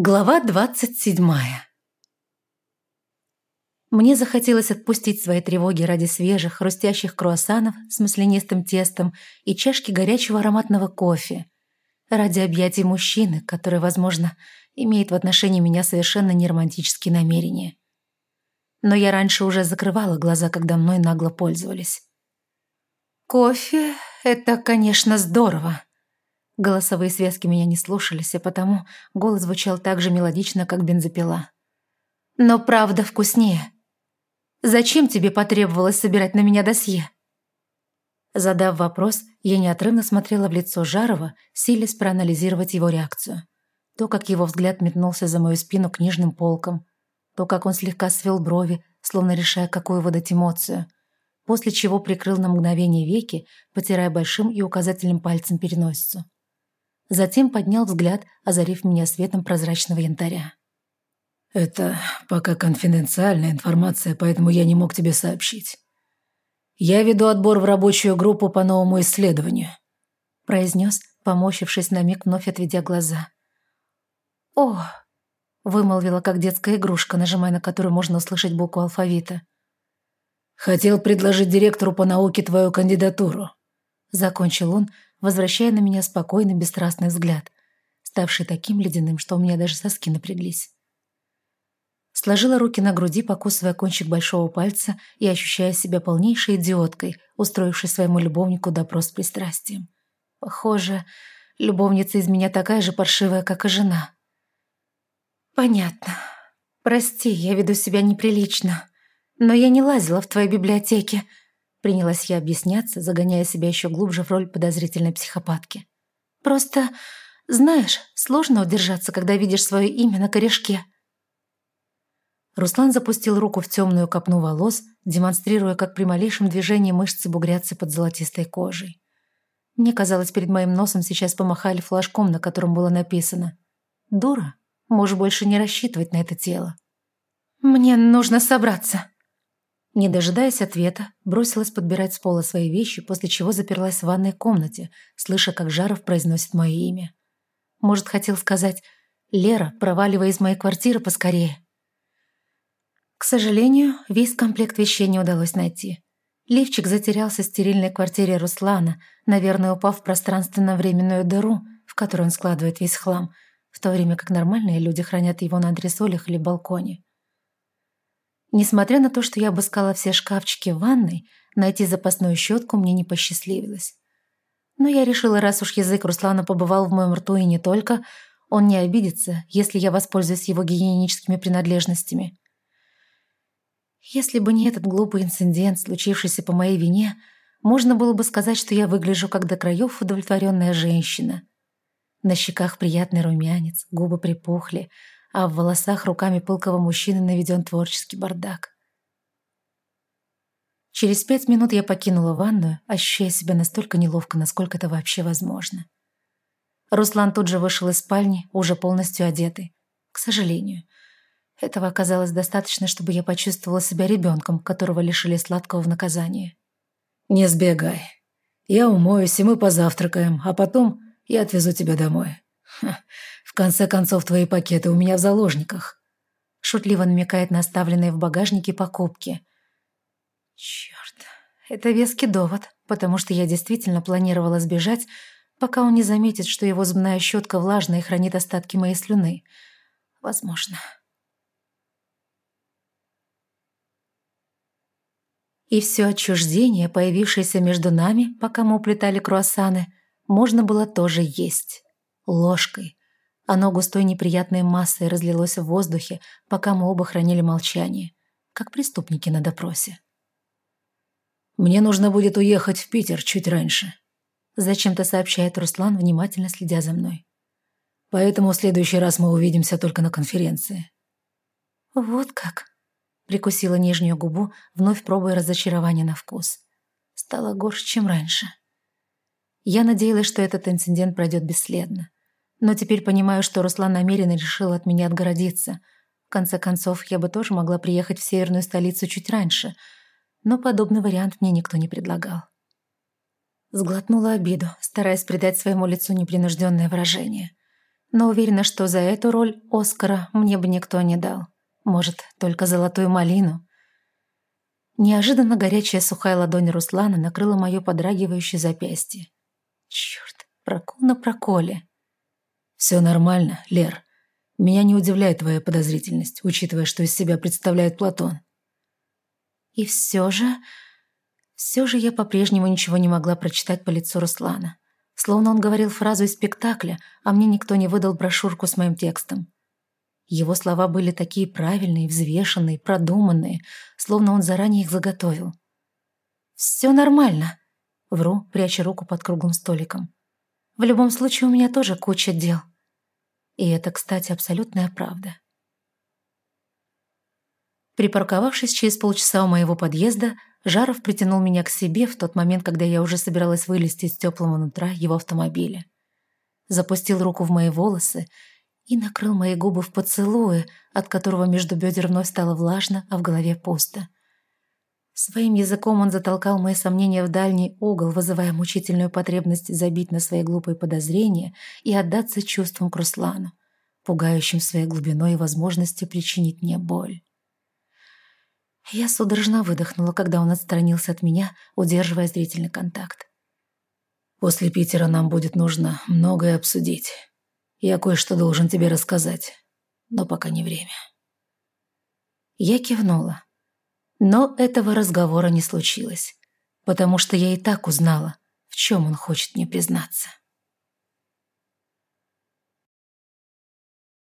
Глава двадцать седьмая Мне захотелось отпустить свои тревоги ради свежих, хрустящих круассанов с маслянистым тестом и чашки горячего ароматного кофе. Ради объятий мужчины, который, возможно, имеет в отношении меня совершенно неромантические намерения. Но я раньше уже закрывала глаза, когда мной нагло пользовались. «Кофе — это, конечно, здорово», Голосовые связки меня не слушались, а потому голос звучал так же мелодично, как бензопила. «Но правда вкуснее. Зачем тебе потребовалось собирать на меня досье?» Задав вопрос, я неотрывно смотрела в лицо Жарова, силясь проанализировать его реакцию. То, как его взгляд метнулся за мою спину книжным полком, то, как он слегка свел брови, словно решая, какую выдать эмоцию, после чего прикрыл на мгновение веки, потирая большим и указательным пальцем переносицу. Затем поднял взгляд, озарив меня светом прозрачного янтаря. «Это пока конфиденциальная информация, поэтому я не мог тебе сообщить. Я веду отбор в рабочую группу по новому исследованию», произнес, помощившись на миг, вновь отведя глаза. «О!» — вымолвила, как детская игрушка, нажимая на которую можно услышать букву алфавита. «Хотел предложить директору по науке твою кандидатуру», — закончил он, возвращая на меня спокойный, бесстрастный взгляд, ставший таким ледяным, что у меня даже соски напряглись. Сложила руки на груди, покусывая кончик большого пальца и ощущая себя полнейшей идиоткой, устроившей своему любовнику допрос с пристрастием. Похоже, любовница из меня такая же паршивая, как и жена. «Понятно. Прости, я веду себя неприлично. Но я не лазила в твоей библиотеке», Принялась я объясняться, загоняя себя еще глубже в роль подозрительной психопатки. «Просто, знаешь, сложно удержаться, когда видишь свое имя на корешке». Руслан запустил руку в темную копну волос, демонстрируя, как при малейшем движении мышцы бугрятся под золотистой кожей. Мне казалось, перед моим носом сейчас помахали флажком, на котором было написано «Дура, можешь больше не рассчитывать на это тело». «Мне нужно собраться», не дожидаясь ответа, бросилась подбирать с пола свои вещи, после чего заперлась в ванной комнате, слыша, как Жаров произносит мое имя. Может, хотел сказать «Лера, проваливай из моей квартиры поскорее». К сожалению, весь комплект вещей не удалось найти. Лифчик затерялся в стерильной квартире Руслана, наверное, упав в пространственно-временную дыру, в которую он складывает весь хлам, в то время как нормальные люди хранят его на антресолях или балконе. Несмотря на то, что я обыскала все шкафчики в ванной, найти запасную щетку мне не посчастливилось. Но я решила, раз уж язык Руслана побывал в моем рту и не только, он не обидится, если я воспользуюсь его гигиеническими принадлежностями. Если бы не этот глупый инцидент, случившийся по моей вине, можно было бы сказать, что я выгляжу как до краев удовлетворенная женщина. На щеках приятный румянец, губы припухли, а в волосах руками пылкого мужчины наведен творческий бардак. Через пять минут я покинула ванную, ощущая себя настолько неловко, насколько это вообще возможно. Руслан тут же вышел из спальни, уже полностью одетый. К сожалению. Этого оказалось достаточно, чтобы я почувствовала себя ребенком, которого лишили сладкого в наказание. «Не сбегай. Я умоюсь, и мы позавтракаем, а потом я отвезу тебя домой. В конце концов, твои пакеты у меня в заложниках. Шутливо намекает на оставленные в багажнике покупки. Черт, это веский довод, потому что я действительно планировала сбежать, пока он не заметит, что его зубная щетка влажная и хранит остатки моей слюны. Возможно. И все отчуждение, появившееся между нами, пока мы уплетали круассаны, можно было тоже есть ложкой. Оно густой неприятной массой разлилось в воздухе, пока мы оба хранили молчание, как преступники на допросе. «Мне нужно будет уехать в Питер чуть раньше», зачем-то сообщает Руслан, внимательно следя за мной. «Поэтому в следующий раз мы увидимся только на конференции». «Вот как?» Прикусила нижнюю губу, вновь пробуя разочарование на вкус. Стало горше, чем раньше. Я надеялась, что этот инцидент пройдет бесследно. Но теперь понимаю, что Руслан намеренно решил от меня отгородиться. В конце концов, я бы тоже могла приехать в северную столицу чуть раньше, но подобный вариант мне никто не предлагал. Сглотнула обиду, стараясь придать своему лицу непринужденное выражение. но уверена, что за эту роль Оскара мне бы никто не дал. Может, только золотую малину. Неожиданно горячая сухая ладонь Руслана накрыла мое подрагивающее запястье. Черт, прокол на проколе. Все нормально, Лер. Меня не удивляет твоя подозрительность, учитывая, что из себя представляет Платон. И все же... Все же я по-прежнему ничего не могла прочитать по лицу Руслана. Словно он говорил фразу из спектакля, а мне никто не выдал брошюрку с моим текстом. Его слова были такие правильные, взвешенные, продуманные, словно он заранее их заготовил. «Все нормально», — вру, пряча руку под круглым столиком. «В любом случае у меня тоже куча дел». И это, кстати, абсолютная правда. Припарковавшись через полчаса у моего подъезда, Жаров притянул меня к себе в тот момент, когда я уже собиралась вылезти из теплого нутра его автомобиля. Запустил руку в мои волосы и накрыл мои губы в поцелуе, от которого между бедер вновь стало влажно, а в голове пусто. Своим языком он затолкал мои сомнения в дальний угол, вызывая мучительную потребность забить на свои глупые подозрения и отдаться чувствам к Руслану, пугающим своей глубиной и возможностью причинить мне боль. Я судорожно выдохнула, когда он отстранился от меня, удерживая зрительный контакт. «После Питера нам будет нужно многое обсудить». Я кое-что должен тебе рассказать, но пока не время». Я кивнула. Но этого разговора не случилось, потому что я и так узнала, в чем он хочет мне признаться.